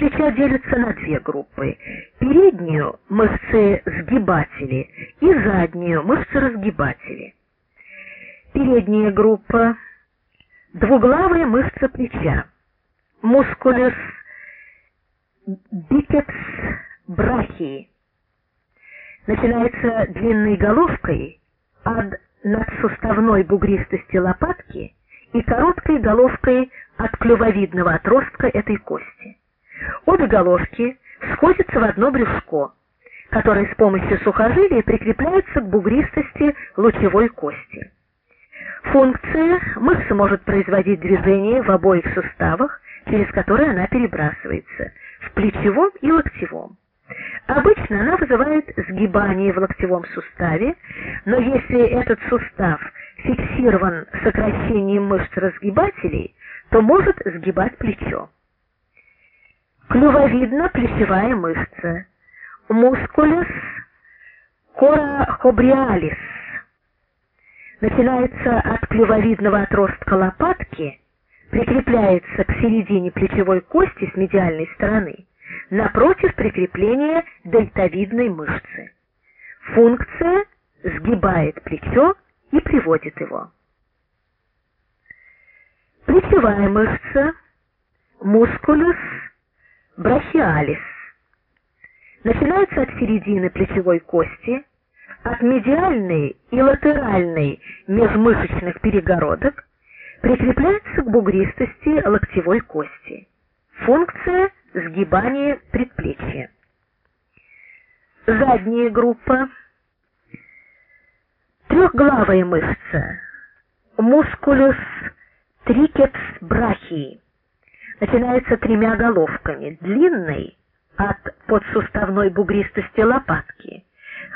плеча делятся на две группы. Переднюю – мышцы-сгибатели и заднюю – мышцы-разгибатели. Передняя группа – двуглавая мышца плеча, мускулюс бикепс брахии. Начинается длинной головкой от надсуставной бугристости лопатки и короткой головкой от клювовидного отростка этой кости. Обе головки сходятся в одно брюшко, которое с помощью сухожилия прикрепляется к бугристости лучевой кости. Функция мышца может производить движение в обоих суставах, через которые она перебрасывается, в плечевом и локтевом. Обычно она вызывает сгибание в локтевом суставе, но если этот сустав фиксирован сокращением мышц разгибателей, то может сгибать плечо. Клювовидно-плечевая мышца. Мускулюс корахобриалис. Начинается от клювовидного отростка лопатки, прикрепляется к середине плечевой кости с медиальной стороны, напротив прикрепления дельтовидной мышцы. Функция сгибает плечо и приводит его. Плечевая мышца, мускулюс брахиалис. Начинается от середины плечевой кости, от медиальной и латеральной межмышечных перегородок, прикрепляется к бугристости локтевой кости. Функция сгибания предплечья. Задняя группа. Трехглавая мышца. Мускулюс трикепс брахии начинается тремя головками. Длинной от подсуставной бугристости лопатки,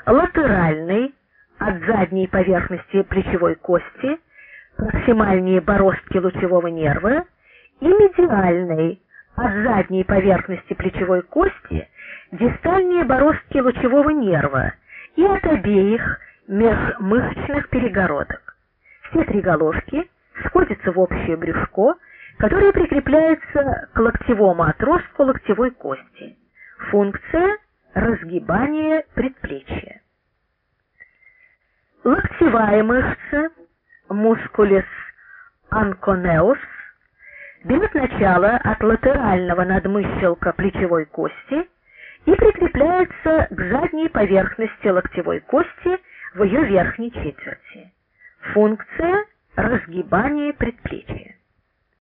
латеральной от задней поверхности плечевой кости, максимальнее бороздки лучевого нерва и медиальной от задней поверхности плечевой кости, дистальнее бороздки лучевого нерва и от обеих межмышечных перегородок. Все три головки сходятся в общее брюшко, которое прикрепляется к локтевому отростку локтевой кости. Функция разгибания предплечья. Локтевая мышца мускулис анконеус берет начало от латерального надмыщелка плечевой кости и прикрепляется к задней поверхности локтевой кости в ее верхней четверти. Функция разгибания предплечья.